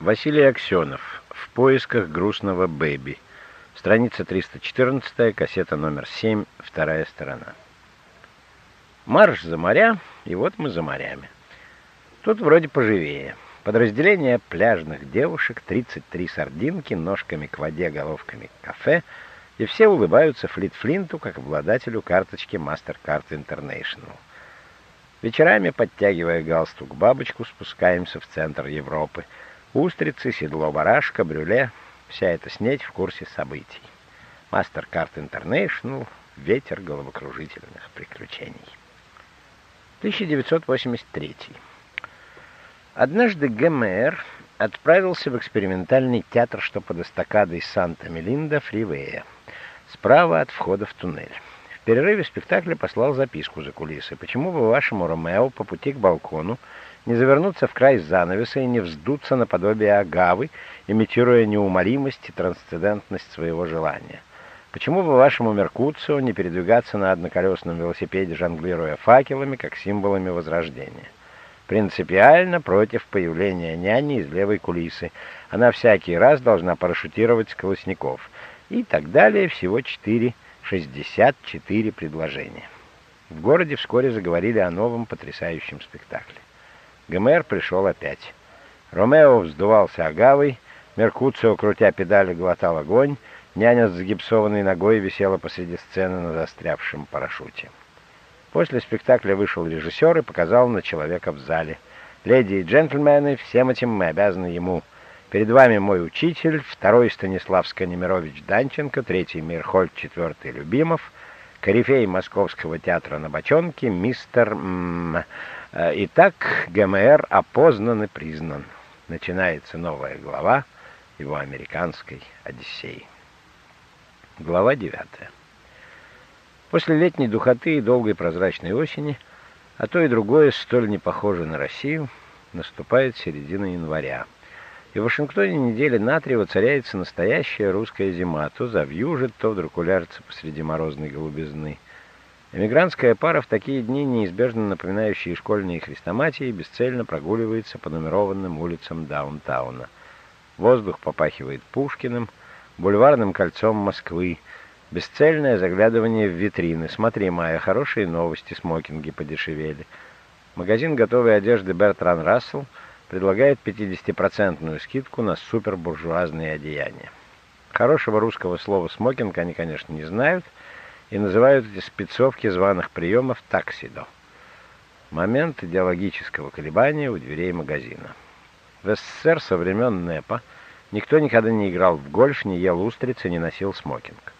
Василий Аксенов. В поисках грустного бэби. Страница 314, кассета номер 7, вторая сторона. Марш за моря, и вот мы за морями. Тут вроде поживее. Подразделение пляжных девушек, 33 сардинки, ножками к воде, головками к кафе, и все улыбаются Флит Флинту, как обладателю карточки MasterCard International. Вечерами, подтягивая галстук бабочку, спускаемся в центр Европы. Устрицы, седло барашка, брюле — вся эта снеть в курсе событий. MasterCard International — ветер головокружительных приключений. 1983. Однажды ГМР отправился в экспериментальный театр, что под эстакадой Санта-Мелинда Фривея, справа от входа в туннель. В перерыве спектакля послал записку за кулисы. «Почему бы вашему Ромео по пути к балкону не завернуться в край занавеса и не вздуться наподобие агавы, имитируя неумолимость и трансцендентность своего желания? Почему бы вашему Меркуцио не передвигаться на одноколесном велосипеде, жонглируя факелами, как символами возрождения?» принципиально против появления няни из левой кулисы. Она всякий раз должна парашютировать с колосников. И так далее, всего четыре 64 предложения. В городе вскоре заговорили о новом потрясающем спектакле. ГМР пришел опять. Ромео вздувался агавой, Меркуцио, крутя педали, глотал огонь, няня с загипсованной ногой висела посреди сцены на застрявшем парашюте. После спектакля вышел режиссер и показал на человека в зале. «Леди и джентльмены, всем этим мы обязаны ему. Перед вами мой учитель, второй Станислав Сканемирович Данченко, третий Мирхольд, четвертый Любимов, корифей Московского театра на Бочонке, мистер... М -м, Итак, ГМР опознан и признан. Начинается новая глава его американской Одиссеи. Глава девятая. После летней духоты и долгой прозрачной осени, а то и другое столь не похоже на Россию, наступает середина января. И в Вашингтоне недели на три воцаряется настоящая русская зима. То завьюжит, то вдруг улярится посреди морозной голубизны. Эмигрантская пара в такие дни, неизбежно напоминающие школьные хрестоматии, бесцельно прогуливается по нумерованным улицам даунтауна. Воздух попахивает Пушкиным, бульварным кольцом Москвы, бесцельное заглядывание в витрины. Смотри, Майя, хорошие новости, смокинги подешевели. Магазин готовой одежды Бертран Рассел — предлагает 50% скидку на супербуржуазные одеяния. Хорошего русского слова «смокинг» они, конечно, не знают и называют эти спецовки званых приемов «таксидо». Момент идеологического колебания у дверей магазина. В СССР со времен НЭПа никто никогда не играл в гольф, не ел устрицы, не носил смокинг.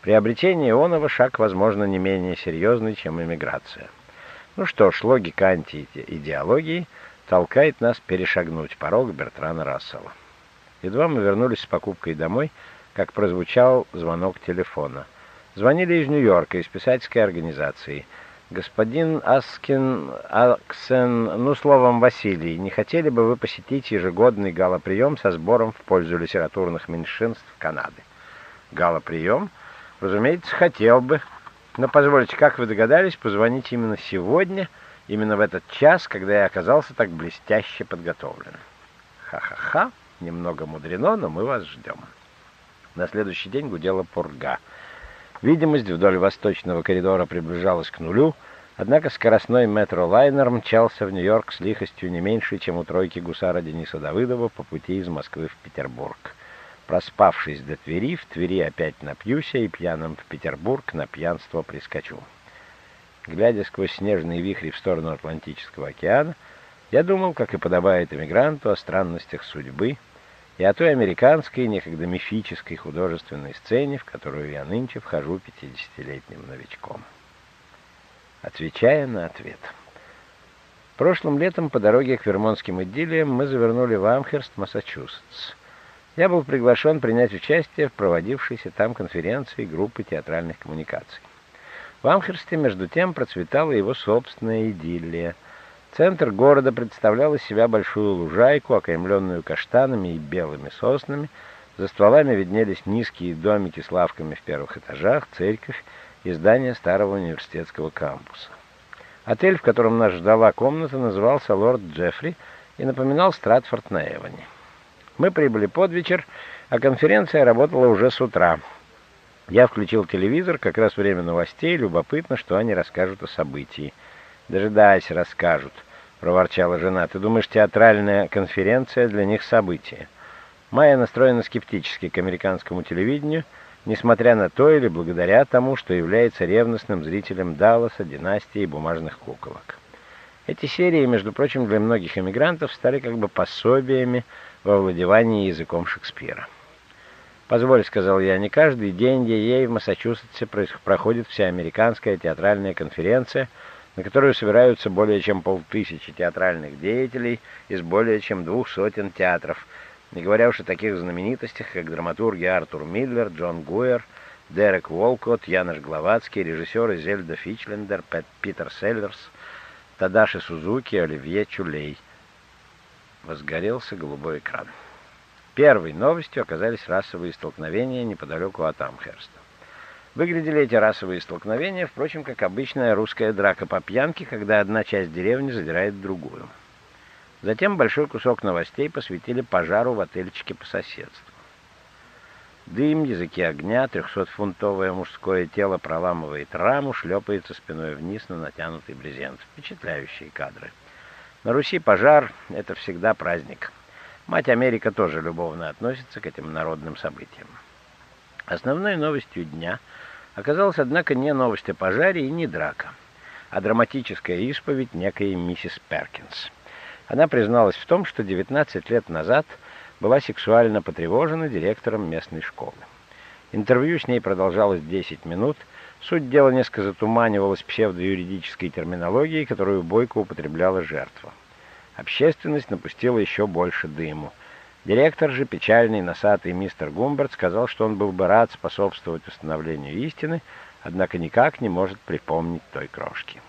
Приобретение ионова шаг, возможно, не менее серьезный, чем эмиграция. Ну что ж, логика антиидеологии – толкает нас перешагнуть порог Бертрана Рассела. Едва мы вернулись с покупкой домой, как прозвучал звонок телефона. Звонили из Нью-Йорка, из писательской организации. «Господин Аскин, Аксен, ну, словом, Василий, не хотели бы вы посетить ежегодный галоприем со сбором в пользу литературных меньшинств Канады?» «Галоприем? Разумеется, хотел бы. Но, позвольте, как вы догадались, позвонить именно сегодня?» Именно в этот час, когда я оказался так блестяще подготовлен. Ха-ха-ха, немного мудрено, но мы вас ждем. На следующий день гудела пурга. Видимость вдоль восточного коридора приближалась к нулю, однако скоростной метро-лайнер мчался в Нью-Йорк с лихостью не меньшей, чем у тройки гусара Дениса Давыдова по пути из Москвы в Петербург. Проспавшись до Твери, в Твери опять напьюся и пьяным в Петербург на пьянство прискочу. Глядя сквозь снежные вихри в сторону Атлантического океана, я думал, как и подобает эмигранту, о странностях судьбы и о той американской, некогда мифической художественной сцене, в которую я нынче вхожу пятидесятилетним новичком. Отвечая на ответ. Прошлым летом по дороге к Вермонтским идиллиям мы завернули в Амхерст, Массачусетс. Я был приглашен принять участие в проводившейся там конференции группы театральных коммуникаций. В Амхерсте, между тем, процветала его собственная идиллия. Центр города представлял из себя большую лужайку, окаймленную каштанами и белыми соснами. За стволами виднелись низкие домики с лавками в первых этажах, церковь и здание старого университетского кампуса. Отель, в котором нас ждала комната, назывался «Лорд Джеффри» и напоминал Стратфорд на Эване. Мы прибыли под вечер, а конференция работала уже с утра. Я включил телевизор, как раз время новостей, любопытно, что они расскажут о событии. «Дожидайся, расскажут», — проворчала жена. «Ты думаешь, театральная конференция для них событие?» Майя настроена скептически к американскому телевидению, несмотря на то или благодаря тому, что является ревностным зрителем Далласа, династии и бумажных куколок. Эти серии, между прочим, для многих эмигрантов стали как бы пособиями во владевании языком Шекспира. «Позволь», — сказал я, — «не каждый день ей в Массачусетсе проходит вся американская театральная конференция, на которую собираются более чем полтысячи театральных деятелей из более чем двух сотен театров, не говоря уж о таких знаменитостях, как драматурги Артур Миллер, Джон Гуэр, Дерек Уолкотт, Янош Гловацкий, режиссеры Зельда Фичлендер, Пет, Питер Селлерс, Тадаши Сузуки, Оливье Чулей. Возгорелся голубой экран. Первой новостью оказались расовые столкновения неподалеку от Амхерста. Выглядели эти расовые столкновения, впрочем, как обычная русская драка по пьянке, когда одна часть деревни задирает другую. Затем большой кусок новостей посвятили пожару в отельчике по соседству. Дым, языки огня, трехсотфунтовое мужское тело проламывает раму, шлепается спиной вниз на натянутый брезент. Впечатляющие кадры. На Руси пожар — это всегда праздник. Мать Америка тоже любовно относится к этим народным событиям. Основной новостью дня оказалась, однако, не новость о пожаре и не драка, а драматическая исповедь некой миссис Перкинс — она призналась в том, что 19 лет назад была сексуально потревожена директором местной школы. Интервью с ней продолжалось 10 минут. Суть дела несколько затуманивалась псевдоюридической терминологией, которую Бойко употребляла жертва. Общественность напустила еще больше дыму. Директор же, печальный, носатый мистер Гумберт, сказал, что он был бы рад способствовать установлению истины, однако никак не может припомнить той крошки.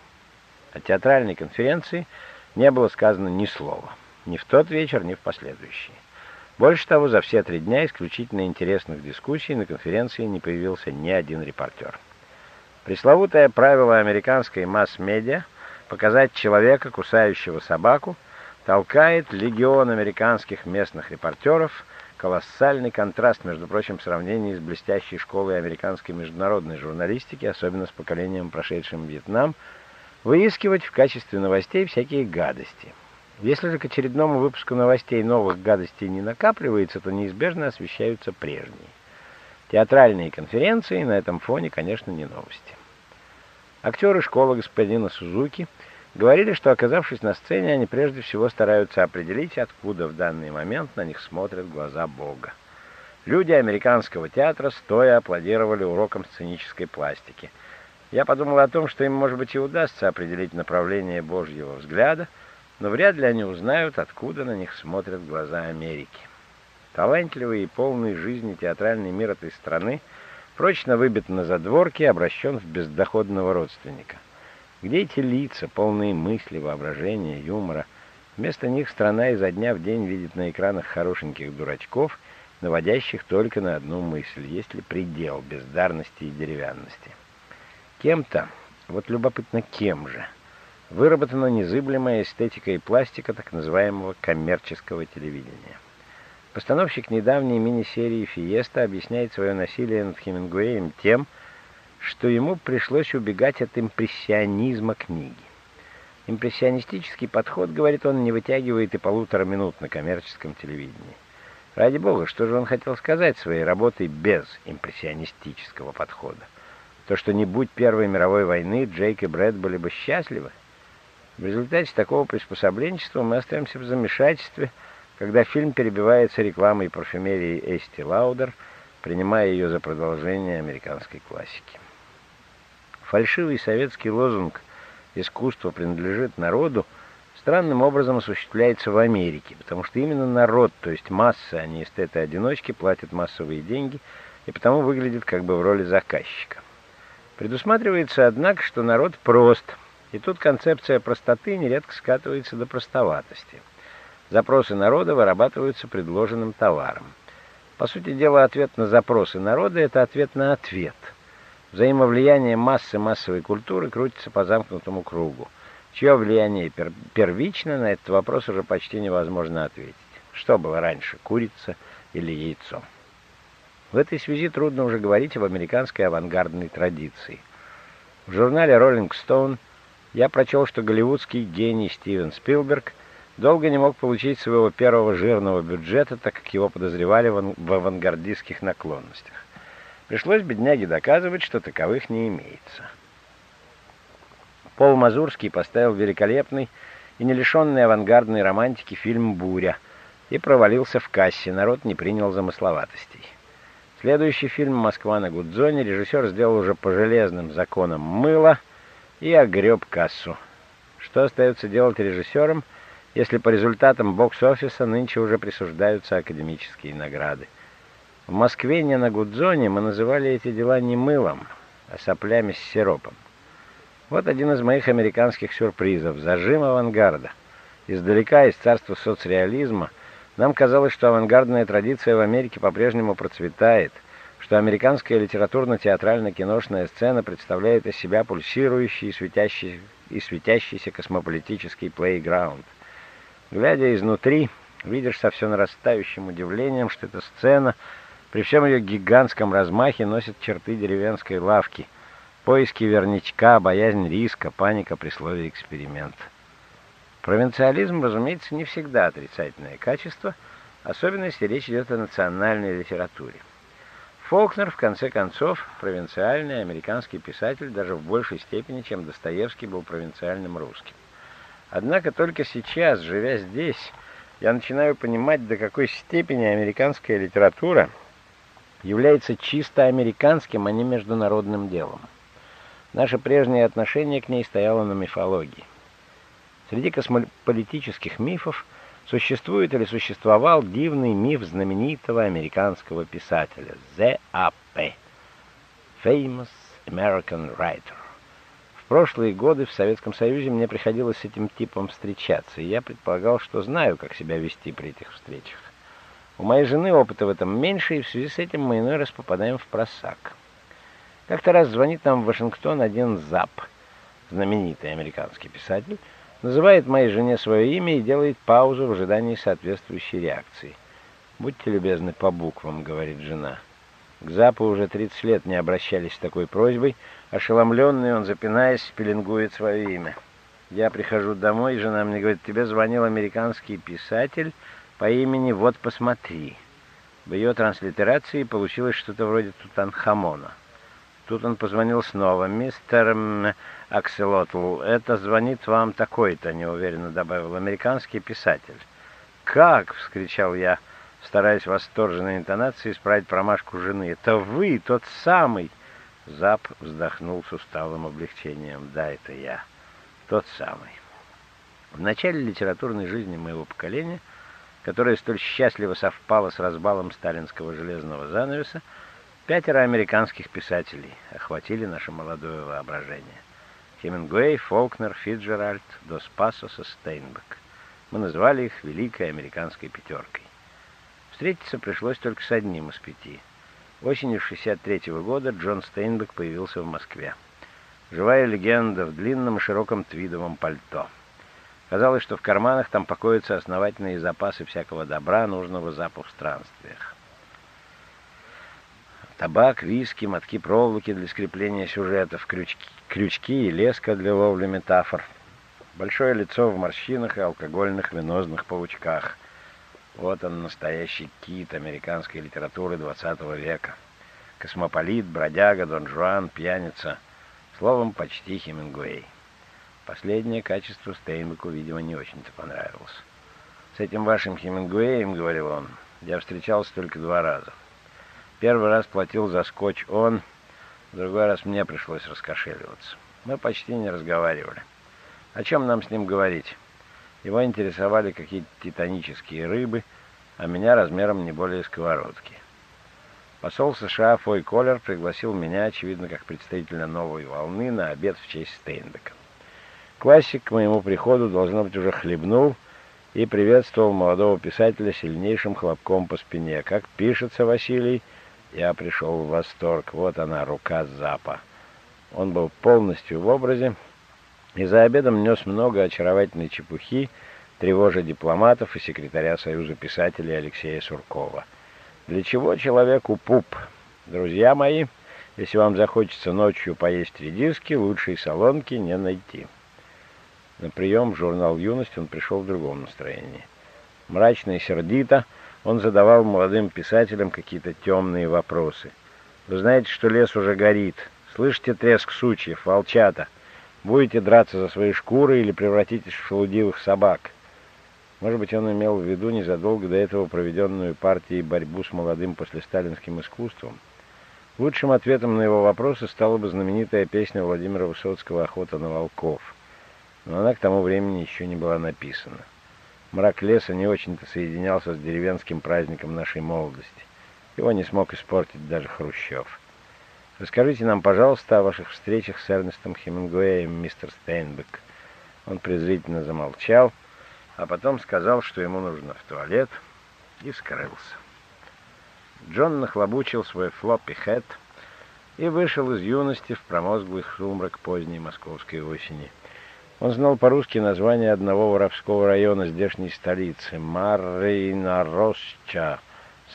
О театральной конференции – не было сказано ни слова. Ни в тот вечер, ни в последующие. Больше того, за все три дня исключительно интересных дискуссий на конференции не появился ни один репортер. Пресловутое правило американской масс-медиа показать человека, кусающего собаку, толкает легион американских местных репортеров, колоссальный контраст, между прочим, в сравнении с блестящей школой американской международной журналистики, особенно с поколением, прошедшим Вьетнам, выискивать в качестве новостей всякие гадости. Если же к очередному выпуску новостей новых гадостей не накапливается, то неизбежно освещаются прежние. Театральные конференции на этом фоне, конечно, не новости. Актеры школы господина Сузуки говорили, что, оказавшись на сцене, они прежде всего стараются определить, откуда в данный момент на них смотрят глаза Бога. Люди американского театра стоя аплодировали урокам сценической пластики – я подумал о том, что им, может быть, и удастся определить направление Божьего взгляда, но вряд ли они узнают, откуда на них смотрят глаза Америки. Талантливый и полный жизни театральный мир этой страны прочно выбит на задворки и обращен в бездоходного родственника. Где эти лица, полные мысли, воображения, юмора? Вместо них страна изо дня в день видит на экранах хорошеньких дурачков, наводящих только на одну мысль, есть ли предел бездарности и деревянности. Кем-то, вот любопытно кем же, выработана незыблемая эстетика и пластика так называемого коммерческого телевидения. Постановщик недавней мини-серии «Фиеста» объясняет свое насилие над Хемингуэем тем, что ему пришлось убегать от импрессионизма книги. Импрессионистический подход, говорит он, не вытягивает и полутора минут на коммерческом телевидении. Ради бога, что же он хотел сказать своей работой без импрессионистического подхода? То, что не будь Первой мировой войны, Джейк и Брэд были бы счастливы. В результате такого приспособленчества мы остаемся в замешательстве, когда фильм перебивается рекламой парфюмерии Эсти Лаудер, принимая ее за продолжение американской классики. Фальшивый советский лозунг «Искусство принадлежит народу» странным образом осуществляется в Америке, потому что именно народ, то есть масса, а не эстеты-одиночки, платят массовые деньги и потому выглядит как бы в роли заказчика. Предусматривается, однако, что народ прост, и тут концепция простоты нередко скатывается до простоватости. Запросы народа вырабатываются предложенным товаром. По сути дела, ответ на запросы народа – это ответ на ответ. Взаимовлияние массы массовой культуры крутится по замкнутому кругу. Чье влияние первично, на этот вопрос уже почти невозможно ответить. Что было раньше, курица или яйцо? В этой связи трудно уже говорить об американской авангардной традиции. В журнале Rolling Stone я прочел, что голливудский гений Стивен Спилберг долго не мог получить своего первого жирного бюджета, так как его подозревали в авангардистских наклонностях. Пришлось бедняге доказывать, что таковых не имеется. Пол Мазурский поставил великолепный и не лишенный авангардной романтики фильм «Буря» и провалился в кассе, народ не принял замысловатостей. Следующий фильм «Москва на Гудзоне» режиссер сделал уже по железным законам мыла и огреб кассу. Что остается делать режиссерам, если по результатам бокс-офиса нынче уже присуждаются академические награды? В Москве не на Гудзоне мы называли эти дела не мылом, а соплями с сиропом. Вот один из моих американских сюрпризов. Зажим авангарда. Издалека, из царства соцреализма, нам казалось, что авангардная традиция в Америке по-прежнему процветает, что американская литературно-театрально-киношная сцена представляет из себя пульсирующий и светящийся, и светящийся космополитический плейграунд. Глядя изнутри, видишь со все нарастающим удивлением, что эта сцена — при всем ее гигантском размахе носит черты деревенской лавки. Поиски верничка, боязнь риска, паника при слове «эксперимент». Провинциализм, разумеется, не всегда отрицательное качество, особенно если речь идет о национальной литературе. Фолкнер, в конце концов, провинциальный американский писатель даже в большей степени, чем Достоевский был провинциальным русским. Однако только сейчас, живя здесь, я начинаю понимать, до какой степени американская литература – является чисто американским, а не международным делом. Наше прежнее отношение к ней стояло на мифологии. Среди космополитических мифов существует или существовал дивный миф знаменитого американского писателя З.А.П. Famous American Writer. В прошлые годы в Советском Союзе мне приходилось с этим типом встречаться, и я предполагал, что знаю, как себя вести при этих встречах. У моей жены опыта в этом меньше, и в связи с этим мы иной раз попадаем в просак. Как-то раз звонит нам в Вашингтон один ЗАП, знаменитый американский писатель, называет моей жене свое имя и делает паузу в ожидании соответствующей реакции. «Будьте любезны по буквам», — говорит жена. К ЗАПу уже 30 лет не обращались с такой просьбой. Ошеломленный он, запинаясь, пеленгует свое имя. Я прихожу домой, и жена мне говорит, тебе звонил американский писатель, по имени «Вот посмотри». В ее транслитерации получилось что-то вроде Тутанхамона. Тут он позвонил снова. «Мистер Акселотл, это звонит вам такой-то», — неуверенно добавил американский писатель. «Как?» — вскричал я, стараясь восторженной интонацией исправить промашку жены. «Это вы, тот самый!» Зап вздохнул с усталым облегчением. «Да, это я, тот самый». В начале литературной жизни моего поколения — которая столь счастливо совпала с разбалом сталинского железного занавеса, пятеро американских писателей охватили наше молодое воображение. Хемингуэй, Фолкнер, Фитджеральд, Дос Пасос и Стейнбек. Мы назвали их «Великой американской пятеркой». Встретиться пришлось только с одним из пяти. Осенью 63 -го года Джон Стейнбек появился в Москве. Живая легенда в длинном широком твидовом пальто — Казалось, что в карманах там покоятся основательные запасы всякого добра, нужного запу в странствиях. Табак, виски, мотки проволоки для скрепления сюжетов, крючки, крючки и леска для ловли метафор. Большое лицо в морщинах и алкогольных венозных паучках. Вот он, настоящий кит американской литературы XX века. Космополит, бродяга, Дон Жуан, пьяница. Словом, почти Хемингуэй. Последнее качество Стейнбеку, видимо, не очень-то понравилось. «С этим вашим Хемингуэем, — говорил он, — я встречался только два раза. Первый раз платил за скотч он, другой раз мне пришлось раскошеливаться. Мы почти не разговаривали. О чем нам с ним говорить? Его интересовали какие-то титанические рыбы, а меня размером не более сковородки. Посол США Фой Коллер пригласил меня, очевидно, как представителя новой волны, на обед в честь Стейнбека. Классик к моему приходу, должно быть, уже хлебнул и приветствовал молодого писателя сильнейшим хлопком по спине. Как пишется Василий, я пришел в восторг. Вот она, рука Запа. Он был полностью в образе и за обедом нес много очаровательной чепухи, тревожа дипломатов и секретаря Союза писателей Алексея Суркова. Для чего человеку пуп? Друзья мои, если вам захочется ночью поесть редиски, лучшей солонки не найти. На прием в журнал «Юность» он пришел в другом настроении. Мрачно и сердито он задавал молодым писателям какие-то темные вопросы. «Вы знаете, что лес уже горит? Слышите треск сучьев, волчата? Будете драться за свои шкуры или превратитесь в шелудивых собак?» Может быть, он имел в виду незадолго до этого проведенную партией борьбу с молодым послесталинским искусством. Лучшим ответом на его вопросы стала бы знаменитая песня Владимира Высоцкого «Охота на волков». Но она к тому времени еще не была написана. Мрак леса не очень-то соединялся с деревенским праздником нашей молодости. Его не смог испортить даже Хрущев. Расскажите нам, пожалуйста, о ваших встречах с Эрнестом Хемингуэем, мистер Стейнбек. Он презрительно замолчал, а потом сказал, что ему нужно в туалет, и скрылся. Джон нахлобучил свой флоппи-хэт и вышел из юности в промозглый сумрак поздней московской осени. Он знал по-русски название одного воровского района здешней столицы — Мариноросча,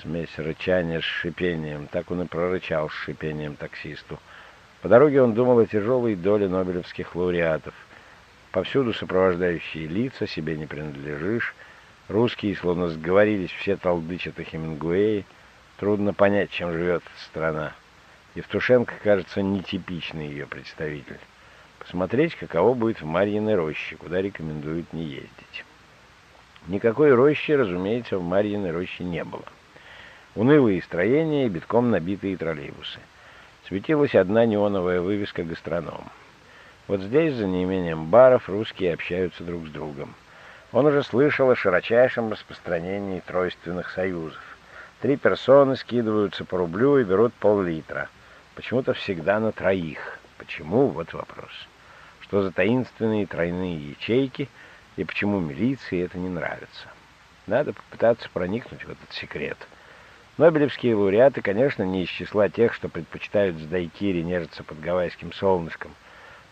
смесь рычания с шипением. Так он и прорычал с шипением таксисту. По дороге он думал о тяжелой доле нобелевских лауреатов — Повсюду сопровождающие лица, себе не принадлежишь. Русские словно сговорились, все толдычат о Хемингуэе. Трудно понять, чем живет страна. Евтушенко, кажется, нетипичный ее представитель. Посмотреть, каково будет в Марьиной роще, куда рекомендуют не ездить. Никакой рощи, разумеется, в Марьиной роще не было. Унылые строения и битком набитые троллейбусы. Светилась одна неоновая вывеска «Гастроном». Вот здесь, за неимением баров, русские общаются друг с другом. Он уже слышал о широчайшем распространении тройственных союзов. Три персоны скидываются по рублю и берут пол-литра. Почему-то всегда на троих. Почему? Вот вопрос. Что за таинственные тройные ячейки и почему милиции это не нравится? Надо попытаться проникнуть в этот секрет. Нобелевские лауреаты, конечно, не из числа тех, что предпочитают с дайкири нежиться под гавайским солнышком –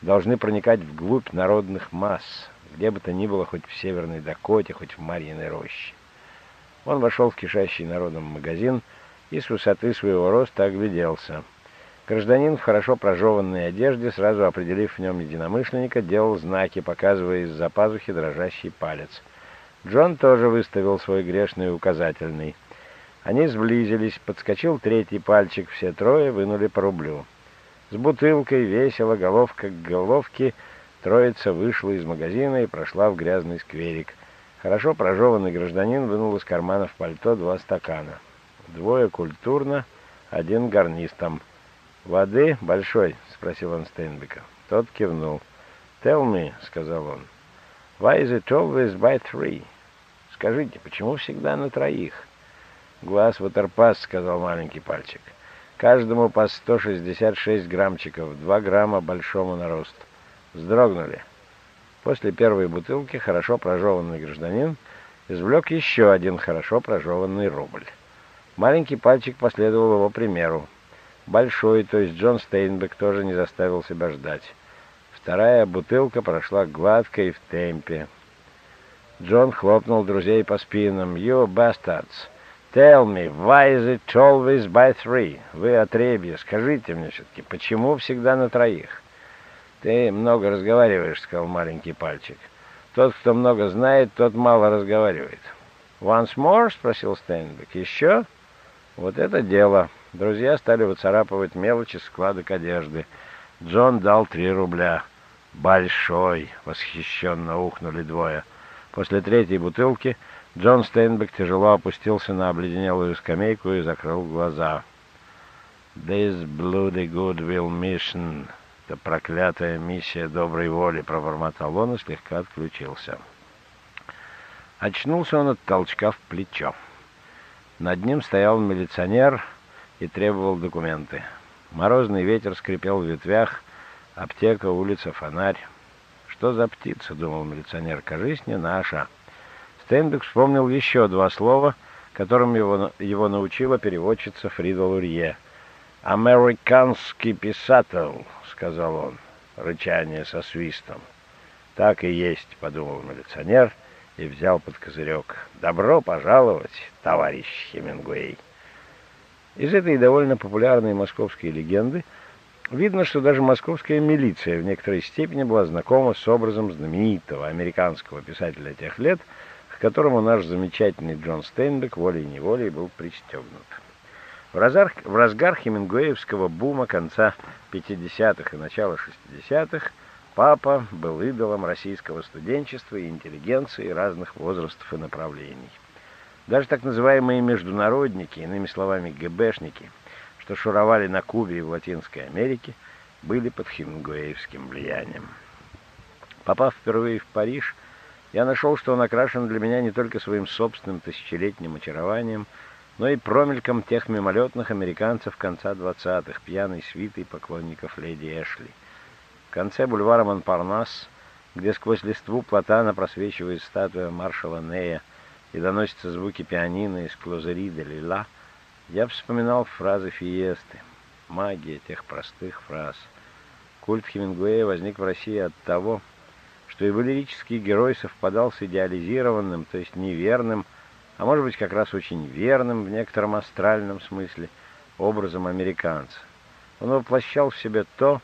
должны проникать вглубь народных масс, где бы то ни было, хоть в Северной Дакоте, хоть в Марьиной роще. Он вошел в кишащий народом магазин и с высоты своего роста огляделся. Гражданин в хорошо прожеванной одежде, сразу определив в нем единомышленника, делал знаки, показывая из-за пазухи дрожащий палец. Джон тоже выставил свой грешный указательный. Они сблизились, подскочил третий пальчик, все трое вынули по рублю. С бутылкой, весело, головка к головке, троица вышла из магазина и прошла в грязный скверик. Хорошо прожеванный гражданин вынул из кармана в пальто два стакана. Двое культурно, один гарнистом. «Воды большой?» — спросил он Стейнбека. Тот кивнул. «Tell me», — сказал он, — «why is it always by three?» «Скажите, почему всегда на троих?» «Глаз ватерпас», — сказал маленький пальчик. Каждому по 166 граммчиков, 2 грамма большому нарост. Вздрогнули. После первой бутылки хорошо прожеванный гражданин извлек еще один хорошо прожеванный рубль. Маленький пальчик последовал его примеру. Большой, то есть Джон Стейнбек, тоже не заставил себя ждать. Вторая бутылка прошла гладко и в темпе. Джон хлопнул друзей по спинам. «You bastards!» Tell me, why is it always by three? Вы отребье, скажите мне все-таки, почему всегда на троих? Ты много разговариваешь, сказал маленький пальчик. Тот, кто много знает, тот мало разговаривает. Once more? спросил Стэнбек. Еще? Вот это дело. Друзья стали выцарапывать мелочи складок одежды. Джон дал три рубля. «Большой!» — восхищенно ухнули двое. После третьей бутылки Джон Стейнбек тяжело опустился на обледенелую скамейку и закрыл глаза. «This bloody goodwill mission» — это проклятая миссия доброй воли, — пробормотал он и слегка отключился. Очнулся он от толчка в плечо. Над ним стоял милиционер и требовал документы. Морозный ветер скрипел в ветвях, аптека, улица, фонарь. «Что за птица?» — думал милиционер. «Кажись, не наша». Стейнбек вспомнил еще два слова, которым его, его научила переводчица Фрида Лурье. «Американский писатель», — сказал он, рычание со свистом. «Так и есть», — подумал милиционер и взял под козырек. «Добро пожаловать, товарищ Хемингуэй!» Из этой довольно популярной московской легенды видно, что даже московская милиция в некоторой степени была знакома с образом знаменитого американского писателя тех лет, к которому наш замечательный Джон Стейнбек волей-неволей был пристегнут. В разгар, в хемингуэевского бума конца 50-х и начала 60-х Папа был идолом российского студенчества и интеллигенции разных возрастов и направлений. Даже так называемые международники, иными словами ГБшники, что шуровали на Кубе и в Латинской Америке, были под хемингуэевским влиянием. Попав впервые в Париж, я нашел, что он окрашен для меня не только своим собственным тысячелетним очарованием, но и промельком тех мимолетных американцев конца 20-х, пьяной свитой поклонников леди Эшли — в конце бульвара Монпарнас, где сквозь листву платана просвечивает статуя маршала Нея и доносятся звуки пианино из клозери де Лила, я вспоминал фразы Фиесты, магия тех простых фраз. Культ Хемингуэя возник в России от того, что его лирический герой совпадал с идеализированным, то есть неверным, а может быть как раз очень верным в некотором астральном смысле, образом американца. Он воплощал в себе то,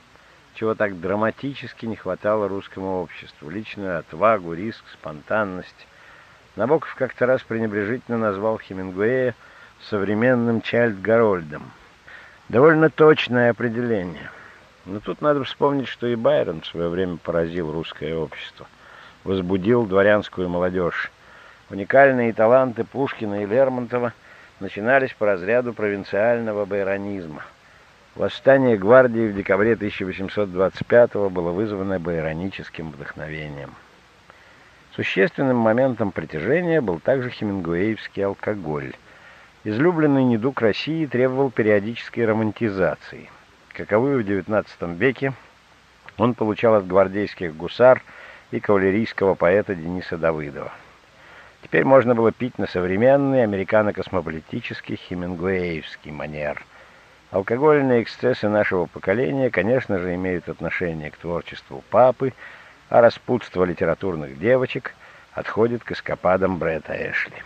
чего так драматически не хватало русскому обществу. Личную отвагу, риск, спонтанность. Набоков как-то раз пренебрежительно назвал Хемингуэя современным Чайльд-Гарольдом. Довольно точное определение. Но тут надо вспомнить, что и Байрон в свое время поразил русское общество. Возбудил дворянскую молодежь. Уникальные таланты Пушкина и Лермонтова начинались по разряду провинциального байронизма – Восстание гвардии в декабре 1825 было вызвано байроническим вдохновением. Существенным моментом притяжения был также хемингуэевский алкоголь. Излюбленный недуг России требовал периодической романтизации. Каковую в XIX веке он получал от гвардейских гусар и кавалерийского поэта Дениса Давыдова. Теперь можно было пить на современный американо-космополитический хемингуэевский манер – Алкогольные эксцессы нашего поколения, конечно же, имеют отношение к творчеству папы, а распутство литературных девочек отходит к эскападам Бретта Эшли.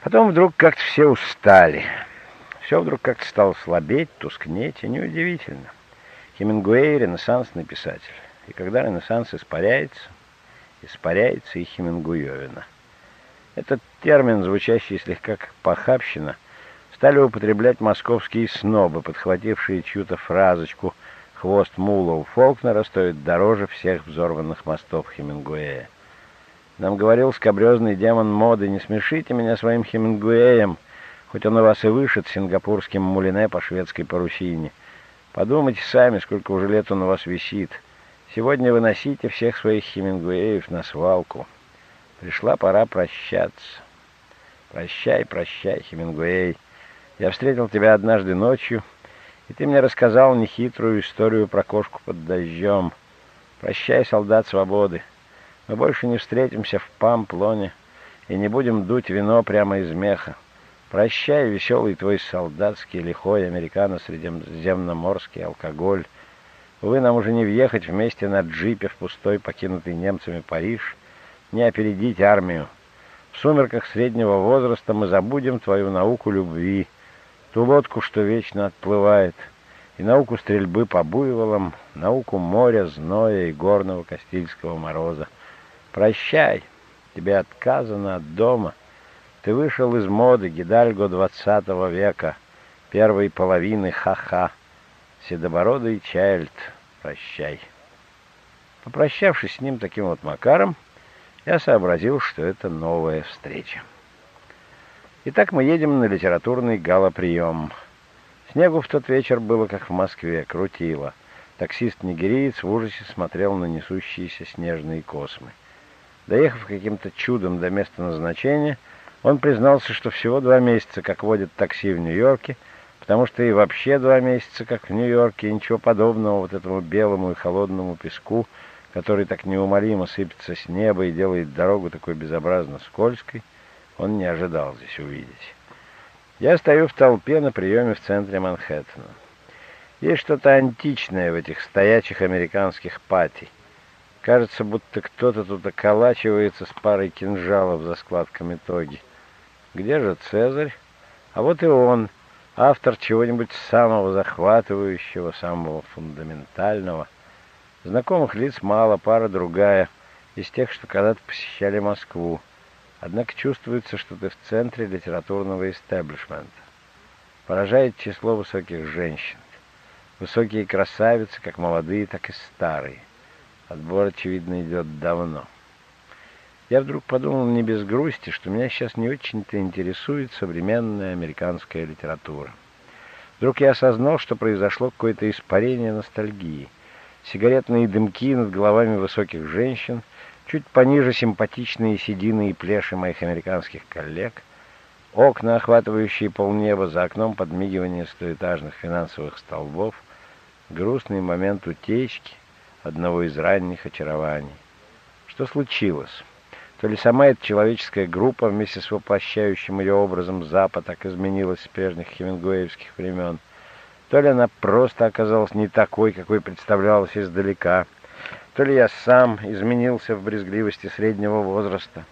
Потом вдруг как-то все устали. Все вдруг как-то стало слабеть, тускнеть, и неудивительно. Хемингуэй — ренессансный писатель. И когда ренессанс испаряется, испаряется и Хемингуевина. Этот термин, звучащий слегка как похабщина — стали употреблять московские снобы, подхватившие чью-то фразочку «Хвост мула у Фолкнера стоит дороже всех взорванных мостов Хемингуэя». Нам говорил скобрезный демон моды, не смешите меня своим Хемингуэем, хоть он у вас и вышит сингапурским мулине по шведской парусине. Подумайте сами, сколько уже лет он у вас висит. Сегодня вы носите всех своих Хемингуэев на свалку. Пришла пора прощаться. Прощай, прощай, Хемингуэй. Я встретил тебя однажды ночью, и ты мне рассказал нехитрую историю про кошку под дождем. Прощай, солдат свободы. Мы больше не встретимся в Памплоне и не будем дуть вино прямо из меха. Прощай, веселый твой солдатский, лихой американо-средиземноморский алкоголь. Увы, нам уже не въехать вместе на джипе в пустой, покинутый немцами Париж, не опередить армию. В сумерках среднего возраста мы забудем твою науку любви, ту лодку, что вечно отплывает, и науку стрельбы по буйволам, науку моря, зноя и горного Кастильского мороза. Прощай, тебе отказано от дома. Ты вышел из моды Гидальго двадцатого века, первой половины ха-ха. Седобородый Чайльд, прощай. Попрощавшись с ним таким вот макаром, я сообразил, что это новая встреча. Итак, мы едем на литературный галоприем. Снегу в тот вечер было, как в Москве, крутило. Таксист-нигериец в ужасе смотрел на несущиеся снежные космы. Доехав каким-то чудом до места назначения, он признался, что всего два месяца, как водит такси в Нью-Йорке, потому что и вообще два месяца, как в Нью-Йорке, и ничего подобного вот этому белому и холодному песку, который так неумолимо сыпется с неба и делает дорогу такой безобразно скользкой, он не ожидал здесь увидеть. Я стою в толпе на приеме в центре Манхэттена. Есть что-то античное в этих стоячих американских пати. Кажется, будто кто-то тут околачивается с парой кинжалов за складками тоги. Где же Цезарь? А вот и он, автор чего-нибудь самого захватывающего, самого фундаментального. Знакомых лиц мало, пара другая, из тех, что когда-то посещали Москву. Однако чувствуется, что ты в центре литературного истеблишмента. Поражает число высоких женщин. Высокие красавицы, как молодые, так и старые. Отбор, очевидно, идет давно. Я вдруг подумал не без грусти, что меня сейчас не очень-то интересует современная американская литература. Вдруг я осознал, что произошло какое-то испарение ностальгии. Сигаретные дымки над головами высоких женщин, чуть пониже симпатичные седины и плеши моих американских коллег, окна, охватывающие полнеба, за окном подмигивание стоэтажных финансовых столбов, грустный момент утечки — одного из ранних очарований. Что случилось? То ли сама эта человеческая группа вместе с воплощающим ее образом Запад так изменилась с прежних хемингуэевских времен, то ли она просто оказалась не такой, какой представлялась издалека, то ли я сам изменился в брезгливости среднего возраста,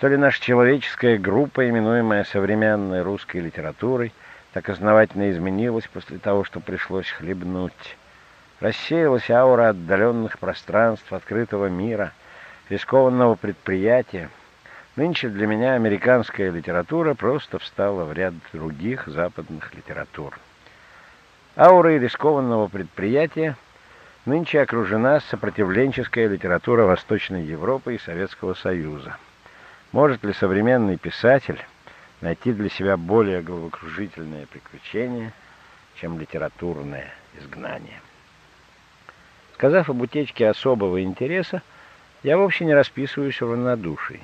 то ли наша человеческая группа, именуемая современной русской литературой, так основательно изменилась после того, что пришлось хлебнуть. Рассеялась аура отдаленных пространств, открытого мира, рискованного предприятия. Нынче для меня американская литература просто встала в ряд других западных литератур. Аурой рискованного предприятия нынче окружена сопротивленческая литература Восточной Европы и Советского Союза. Может ли современный писатель найти для себя более головокружительное приключение, чем литературное изгнание? Сказав об утечке особого интереса, я вовсе не расписываюсь в равнодушии.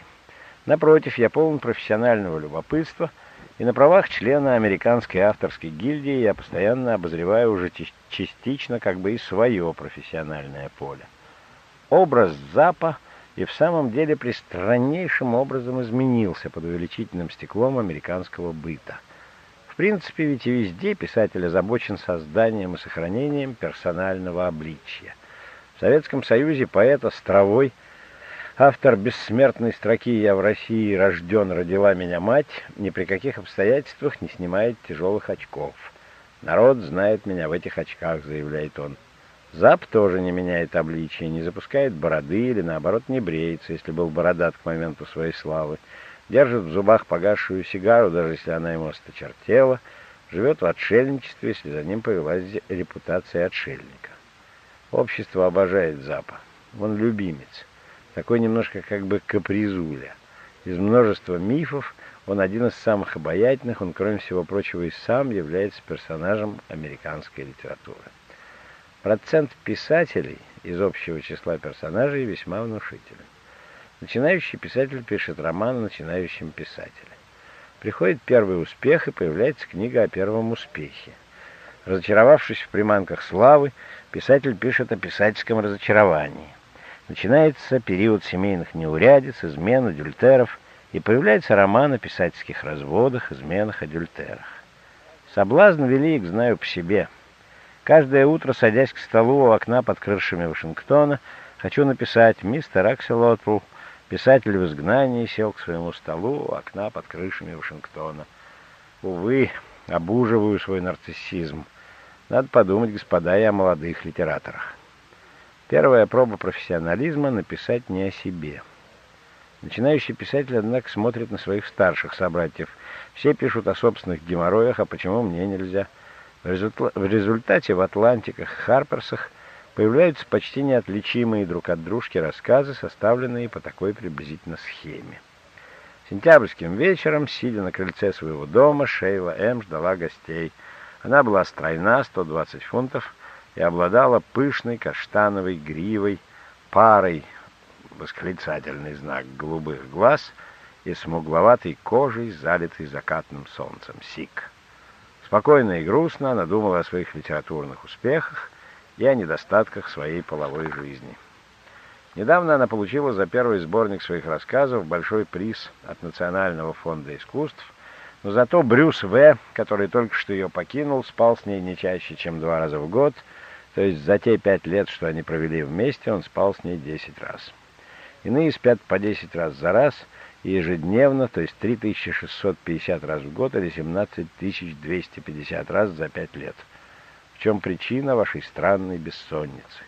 Напротив, я полон профессионального любопытства, и на правах члена американской авторской гильдии я постоянно обозреваю уже частично как бы и свое профессиональное поле. Образ Запа и в самом деле при страннейшим образом изменился под увеличительным стеклом американского быта. В принципе, ведь и везде писатель озабочен созданием и сохранением персонального обличия. Советском Союзе поэт Островой, автор бессмертной строки «Я в России рожден, родила меня мать», ни при каких обстоятельствах не снимает тяжелых очков. «Народ знает меня в этих очках», — заявляет он. Зап тоже не меняет обличия, не запускает бороды или, наоборот, не бреется, если был бородат к моменту своей славы. Держит в зубах погасшую сигару, даже если она ему осточертела. Живет в отшельничестве, если за ним повелась репутация отшельника. Общество обожает Запа. Он любимец. Такой немножко как бы капризуля. Из множества мифов он один из самых обаятельных, он, кроме всего прочего, и сам является персонажем американской литературы. Процент писателей из общего числа персонажей весьма внушителен. Начинающий писатель пишет роман о начинающем писателе. Приходит первый успех, и появляется книга о первом успехе. Разочаровавшись в приманках славы, писатель пишет о писательском разочаровании. Начинается период семейных неурядиц, измен, адюльтеров, и появляется роман о писательских разводах, изменах, адюльтерах. Соблазн велик, знаю по себе. Каждое утро, садясь к столу у окна под крышами Вашингтона, хочу написать «Мистер Акселотл, писатель в изгнании, сел к своему столу у окна под крышами Вашингтона». Увы, обуживаю свой нарциссизм. Надо подумать, господа, и о молодых литераторах. Первая проба профессионализма — написать не о себе. Начинающий писатель, однако, смотрит на своих старших собратьев. Все пишут о собственных геморроях, а почему мне нельзя? В, результате в «Атлантиках» и «Харперсах» появляются почти неотличимые друг от дружки рассказы, составленные по такой приблизительно схеме. Сентябрьским вечером, сидя на крыльце своего дома, Шейла М. ждала гостей. Она была стройна, 120 фунтов, и обладала пышной каштановой гривой, парой, восклицательный знак голубых глаз и смугловатой кожей, залитой закатным солнцем, сик. Спокойно и грустно она думала о своих литературных успехах и о недостатках своей половой жизни. Недавно она получила за первый сборник своих рассказов большой приз от Национального фонда искусств, но зато Брюс В., который только что ее покинул, спал с ней не чаще, чем два раза в год, То есть за те пять лет, что они провели вместе, он спал с ней десять раз. Иные спят по десять раз за раз и ежедневно, то есть 3650 раз в год или 17250 раз за пять лет. В чем причина вашей странной бессонницы?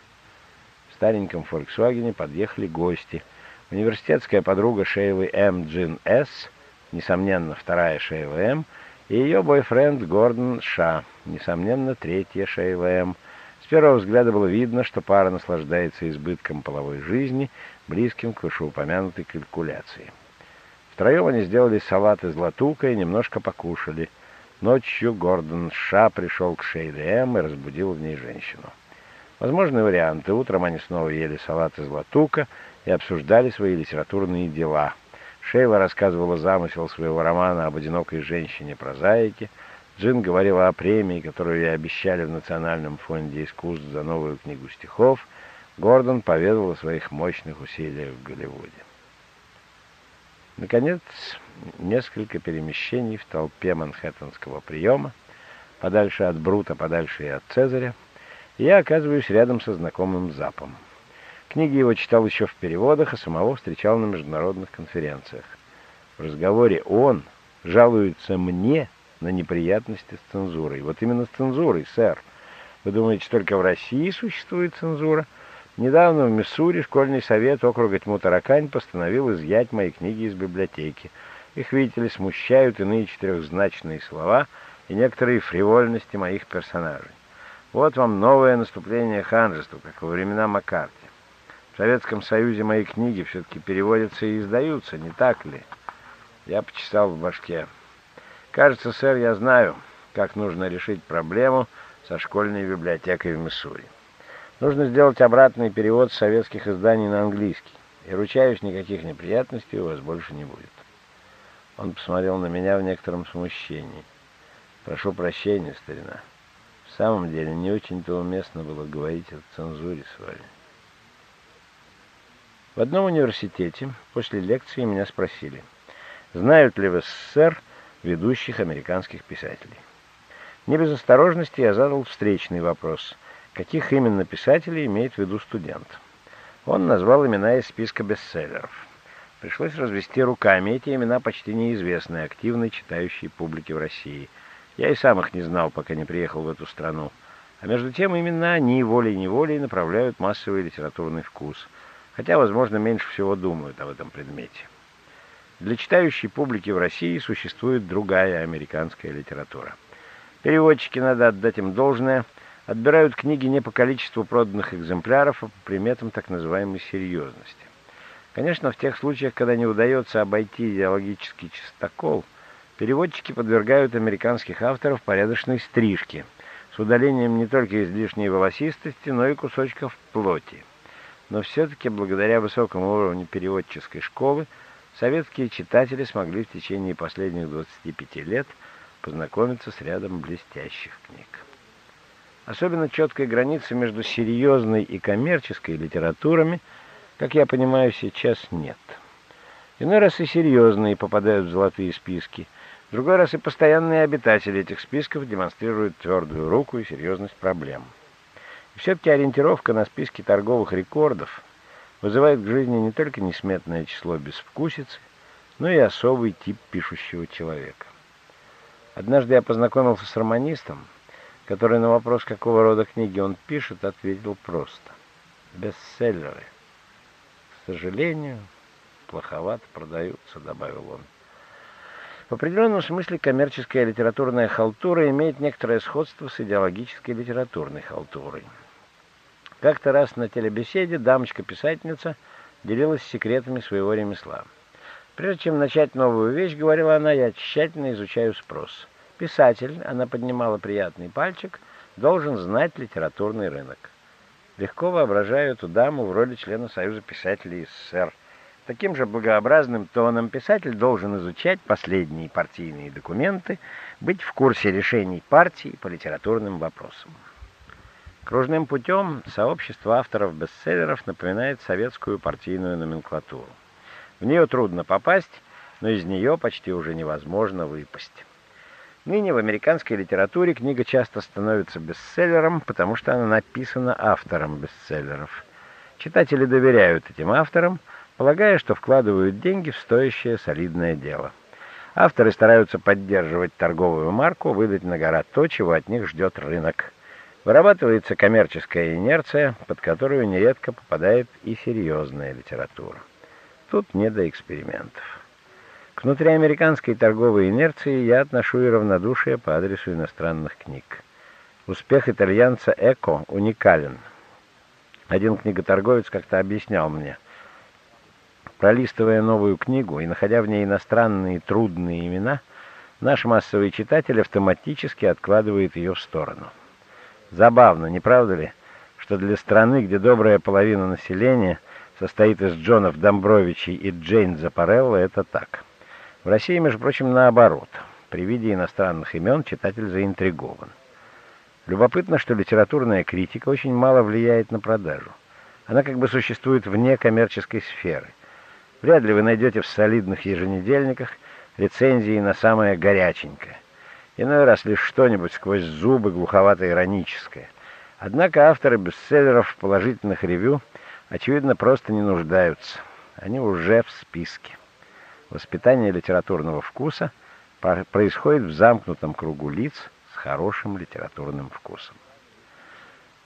В стареньком «Фольксвагене» подъехали гости. Университетская подруга Шейлы М. Джин С., несомненно, вторая Шейла М., и ее бойфренд Гордон Ша, несомненно, третья Шейла М., с первого взгляда было видно, что пара наслаждается избытком половой жизни, близким к вышеупомянутой калькуляции. Втроем они сделали салат из латука и немножко покушали. Ночью Гордон Ша пришел к Шейли М и разбудил в ней женщину. Возможные варианты. Утром они снова ели салат из латука и обсуждали свои литературные дела. Шейла рассказывала замысел своего романа об одинокой женщине-прозаике, Джин говорила о премии, которую ей обещали в Национальном фонде искусств за новую книгу стихов. Гордон поведал о своих мощных усилиях в Голливуде. Наконец, несколько перемещений в толпе манхэттенского приема, подальше от Брута, подальше и от Цезаря, я оказываюсь рядом со знакомым Запом. Книги его читал еще в переводах, а самого встречал на международных конференциях. В разговоре он жалуется мне на неприятности с цензурой. Вот именно с цензурой, сэр. Вы думаете, только в России существует цензура? Недавно в Миссури школьный совет округа Тьму-Таракань постановил изъять мои книги из библиотеки. Их, видите ли, смущают иные четырехзначные слова и некоторые фривольности моих персонажей. Вот вам новое наступление ханжества, как во времена Маккарти. В Советском Союзе мои книги все-таки переводятся и издаются, не так ли? Я почесал в башке. Кажется, сэр, я знаю, как нужно решить проблему со школьной библиотекой в Миссури. Нужно сделать обратный перевод советских изданий на английский. И ручаюсь, никаких неприятностей у вас больше не будет. Он посмотрел на меня в некотором смущении. Прошу прощения, старина. В самом деле, не очень-то уместно было говорить о цензуре с вами. В одном университете после лекции меня спросили, знают ли в СССР ведущих американских писателей. Не без осторожности я задал встречный вопрос, каких именно писателей имеет в виду студент. Он назвал имена из списка бестселлеров. Пришлось развести руками, эти имена почти неизвестны активной читающей публике в России. Я и сам их не знал, пока не приехал в эту страну. А между тем именно они волей-неволей направляют массовый литературный вкус, хотя, возможно, меньше всего думают об этом предмете. Для читающей публики в России существует другая американская литература. Переводчики, надо отдать им должное, отбирают книги не по количеству проданных экземпляров, а по приметам так называемой серьезности. Конечно, в тех случаях, когда не удается обойти идеологический чистокол, переводчики подвергают американских авторов порядочной стрижке с удалением не только излишней волосистости, но и кусочков плоти. Но все-таки благодаря высокому уровню переводческой школы советские читатели смогли в течение последних 25 лет познакомиться с рядом блестящих книг. Особенно четкой границы между серьезной и коммерческой литературами, как я понимаю, сейчас нет. Иной раз и серьезные попадают в золотые списки, другой раз и постоянные обитатели этих списков демонстрируют твердую руку и серьезность проблем. И все-таки ориентировка на списки торговых рекордов – вызывает к жизни не только несметное число безвкусиц, но и особый тип пишущего человека. Однажды я познакомился с романистом, который на вопрос, какого рода книги он пишет, ответил просто. Бестселлеры. К сожалению, плоховато продаются, добавил он. В определенном смысле коммерческая литературная халтура имеет некоторое сходство с идеологической литературной халтурой. Как-то раз на телебеседе дамочка-писательница делилась секретами своего ремесла. Прежде чем начать новую вещь, говорила она, я тщательно изучаю спрос. Писатель, она поднимала приятный пальчик, должен знать литературный рынок. Легко воображаю эту даму в роли члена Союза писателей СССР. Таким же благообразным тоном писатель должен изучать последние партийные документы, быть в курсе решений партии по литературным вопросам. Кружным путем сообщество авторов бестселлеров напоминает советскую партийную номенклатуру. В нее трудно попасть, но из нее почти уже невозможно выпасть. Ныне в американской литературе книга часто становится бестселлером, потому что она написана автором бестселлеров. Читатели доверяют этим авторам, полагая, что вкладывают деньги в стоящее солидное дело. Авторы стараются поддерживать торговую марку, выдать на гора то, чего от них ждет рынок. Вырабатывается коммерческая инерция, под которую нередко попадает и серьезная литература. Тут не до экспериментов. К внутриамериканской торговой инерции я отношу и равнодушие по адресу иностранных книг. Успех итальянца Эко уникален. Один книготорговец как-то объяснял мне, пролистывая новую книгу и находя в ней иностранные трудные имена, наш массовый читатель автоматически откладывает ее в сторону. Забавно, не правда ли, что для страны, где добрая половина населения состоит из Джонов Домбровичей и Джейн Запарелла, это так. В России, между прочим, наоборот. При виде иностранных имен читатель заинтригован. Любопытно, что литературная критика очень мало влияет на продажу. Она как бы существует вне коммерческой сферы. Вряд ли вы найдете в солидных еженедельниках рецензии на самое горяченькое. Иной раз лишь что-нибудь сквозь зубы глуховато-ироническое. Однако авторы бестселлеров положительных ревью, очевидно, просто не нуждаются. Они уже в списке. Воспитание литературного вкуса происходит в замкнутом кругу лиц с хорошим литературным вкусом.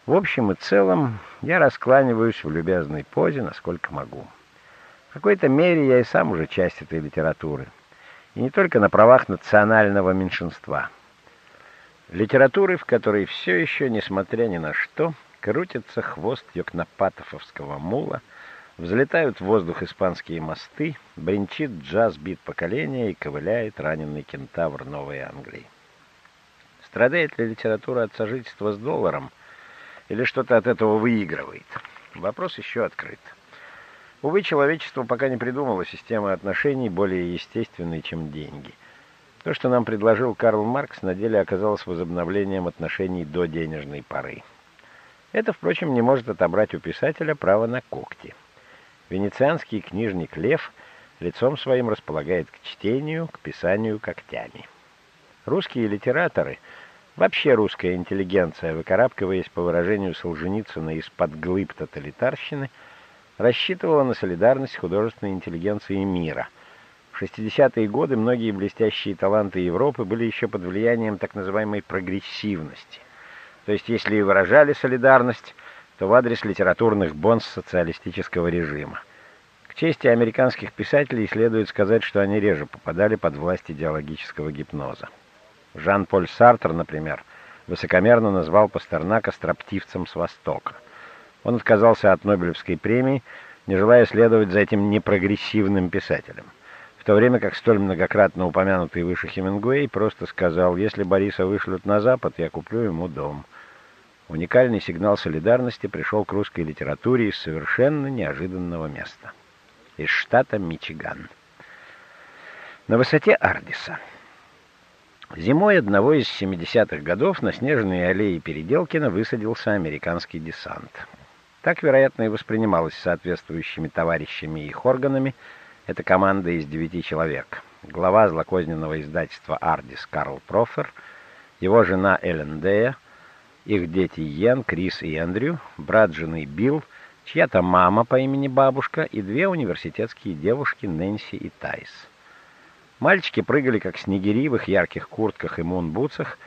В общем и целом, я раскланиваюсь в любезной позе, насколько могу. В какой-то мере я и сам уже часть этой литературы. И не только на правах национального меньшинства. Литературы, в которой все еще, несмотря ни на что, крутится хвост йокнопатофовского мула — Взлетают в воздух испанские мосты, бренчит джаз бит поколения и ковыляет раненый кентавр Новой Англии. Страдает ли литература от сожительства с долларом или что-то от этого выигрывает? Вопрос еще открыт. Увы, человечество пока не придумало системы отношений более естественной, чем деньги. То, что нам предложил Карл Маркс, на деле оказалось возобновлением отношений до денежной поры. Это, впрочем, не может отобрать у писателя право на когти. Венецианский книжник Лев лицом своим располагает к чтению, к писанию когтями. Русские литераторы, вообще русская интеллигенция, выкарабкиваясь по выражению Солженицына из-под глыб тоталитарщины, рассчитывала на солидарность художественной интеллигенции мира. В 60-е годы многие блестящие таланты Европы были еще под влиянием так называемой прогрессивности. То есть, если и выражали солидарность, то в адрес литературных бонс социалистического режима. К чести американских писателей следует сказать, что они реже попадали под власть идеологического гипноза. Жан-Поль Сартр, например, высокомерно назвал Пастернака строптивцем с Востока. Он отказался от Нобелевской премии, не желая следовать за этим непрогрессивным писателем. В то время как столь многократно упомянутый выше Хемингуэй просто сказал, если Бориса вышлют на Запад, я куплю ему дом. Уникальный сигнал солидарности пришел к русской литературе из совершенно неожиданного места. Из штата Мичиган. На высоте Ардиса. Зимой одного из 70-х годов на снежные аллеи Переделкина высадился американский десант. Так, вероятно, и воспринималось соответствующими товарищами и их органами эта команда из девяти человек. Глава злокозненного издательства «Ардис» Карл Профер, его жена Эллен Дея, их дети Йен, Крис и Эндрю, брат жены Билл, чья-то мама по имени Бабушка и две университетские девушки Нэнси и Тайс. Мальчики прыгали, как снегири, в их ярких куртках и мунбуцах.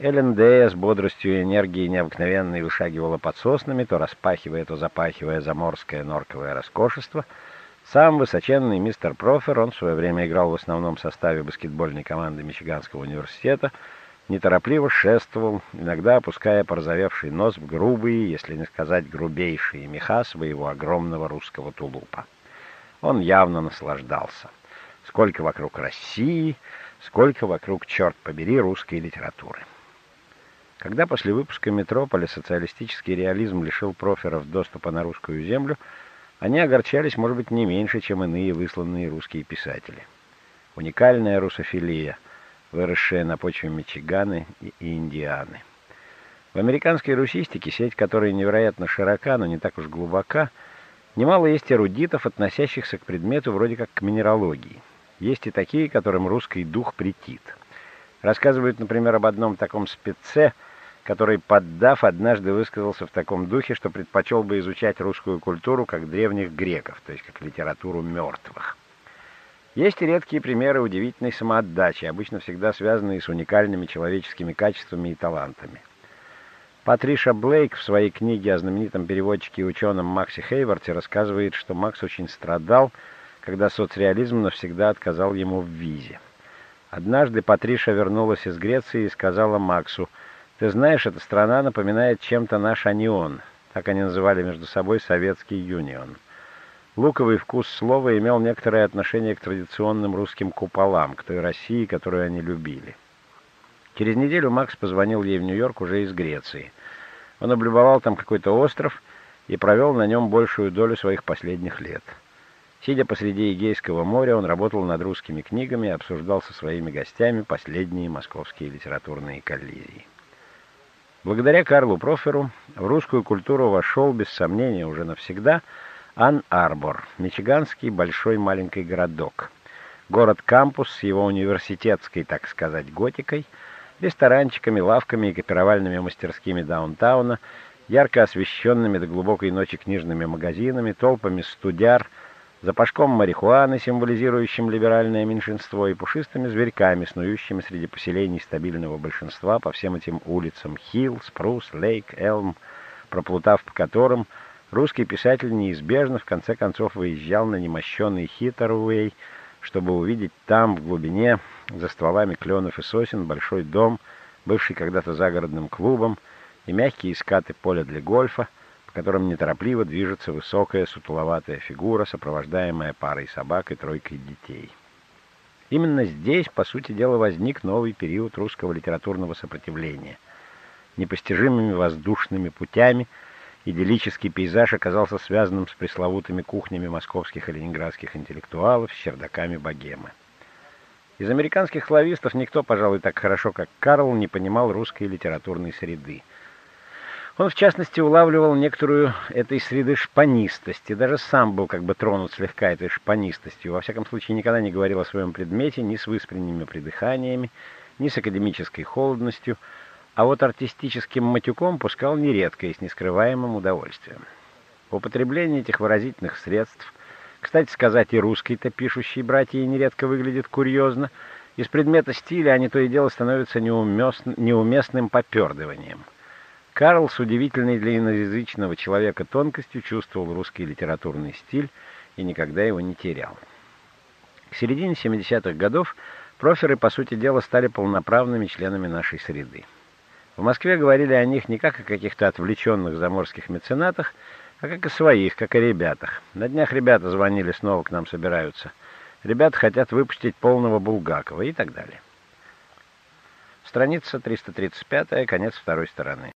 Эллен Дея с бодростью и энергией необыкновенной вышагивала под соснами, то распахивая, то запахивая заморское норковое роскошество. Сам высоченный мистер Профер, он в свое время играл в основном составе баскетбольной команды Мичиганского университета, неторопливо шествовал, иногда опуская порозовевший нос в грубые, если не сказать грубейшие меха своего огромного русского тулупа. Он явно наслаждался. Сколько вокруг России, сколько вокруг, черт побери, русской литературы. Когда после выпуска «Метрополя» социалистический реализм лишил проферов доступа на русскую землю, они огорчались, может быть, не меньше, чем иные высланные русские писатели. Уникальная русофилия — выросшая на почве Мичиганы и Индианы. В американской русистике, сеть которой невероятно широка, но не так уж глубока, немало есть эрудитов, относящихся к предмету вроде как к минералогии. Есть и такие, которым русский дух претит. Рассказывают, например, об одном таком спеце, который, поддав, однажды высказался в таком духе, что предпочел бы изучать русскую культуру как древних греков, то есть как литературу мертвых. Есть и редкие примеры удивительной самоотдачи, обычно всегда связанные с уникальными человеческими качествами и талантами. Патриша Блейк в своей книге о знаменитом переводчике и ученом Максе Хейварте рассказывает, что Макс очень страдал, когда соцреализм навсегда отказал ему в визе. Однажды Патриша вернулась из Греции и сказала Максу, «Ты знаешь, эта страна напоминает чем-то наш анион». Так они называли между собой Советский Юнион. Луковый вкус слова имел некоторое отношение к традиционным русским куполам, к той России, которую они любили. Через неделю Макс позвонил ей в Нью-Йорк уже из Греции. Он облюбовал там какой-то остров и провел на нем большую долю своих последних лет. Сидя посреди Эгейского моря, он работал над русскими книгами и обсуждал со своими гостями последние московские литературные коллизии. Благодаря Карлу Проферу в русскую культуру вошел, без сомнения, уже навсегда Ан-Арбор, мичиганский большой маленький городок. Город-кампус с его университетской, так сказать, готикой, ресторанчиками, лавками и копировальными мастерскими даунтауна, ярко освещенными до глубокой ночи книжными магазинами, толпами студяр — запашком марихуаны, символизирующим либеральное меньшинство, и пушистыми зверьками, снующими среди поселений стабильного большинства по всем этим улицам Хилл, Спрус, Лейк, Элм, проплутав по которым, русский писатель неизбежно в конце концов выезжал на немощенный Хиттеруэй, чтобы увидеть там, в глубине, за стволами кленов и сосен, большой дом, бывший когда-то загородным клубом, и мягкие скаты поля для гольфа, по которым неторопливо движется высокая сутуловатая фигура, сопровождаемая парой собак и тройкой детей. Именно здесь, по сути дела, возник новый период русского литературного сопротивления. Непостижимыми воздушными путями идиллический пейзаж оказался связанным с пресловутыми кухнями московских и ленинградских интеллектуалов, с чердаками богемы. Из американских славистов никто, пожалуй, так хорошо, как Карл, не понимал русской литературной среды – он, в частности, улавливал некоторую этой среды шпанистость, и даже сам был как бы тронут слегка этой шпанистостью. Во всяком случае, никогда не говорил о своем предмете ни с выспренними придыханиями, ни с академической холодностью, а вот артистическим матюком пускал нередко и с нескрываемым удовольствием. Употребление этих выразительных средств, кстати сказать, и русской-то пишущей братья нередко выглядит курьезно, из предмета стиля они то и дело становятся неуместным попердыванием – Карл с удивительной для иноязычного человека тонкостью чувствовал русский литературный стиль и никогда его не терял. К середине 70-х годов проферы, по сути дела, стали полноправными членами нашей среды. В Москве говорили о них не как о каких-то отвлеченных заморских меценатах, а как о своих, как о ребятах. На днях ребята звонили, снова к нам собираются. Ребята хотят выпустить полного Булгакова и так далее. Страница 335, конец второй стороны.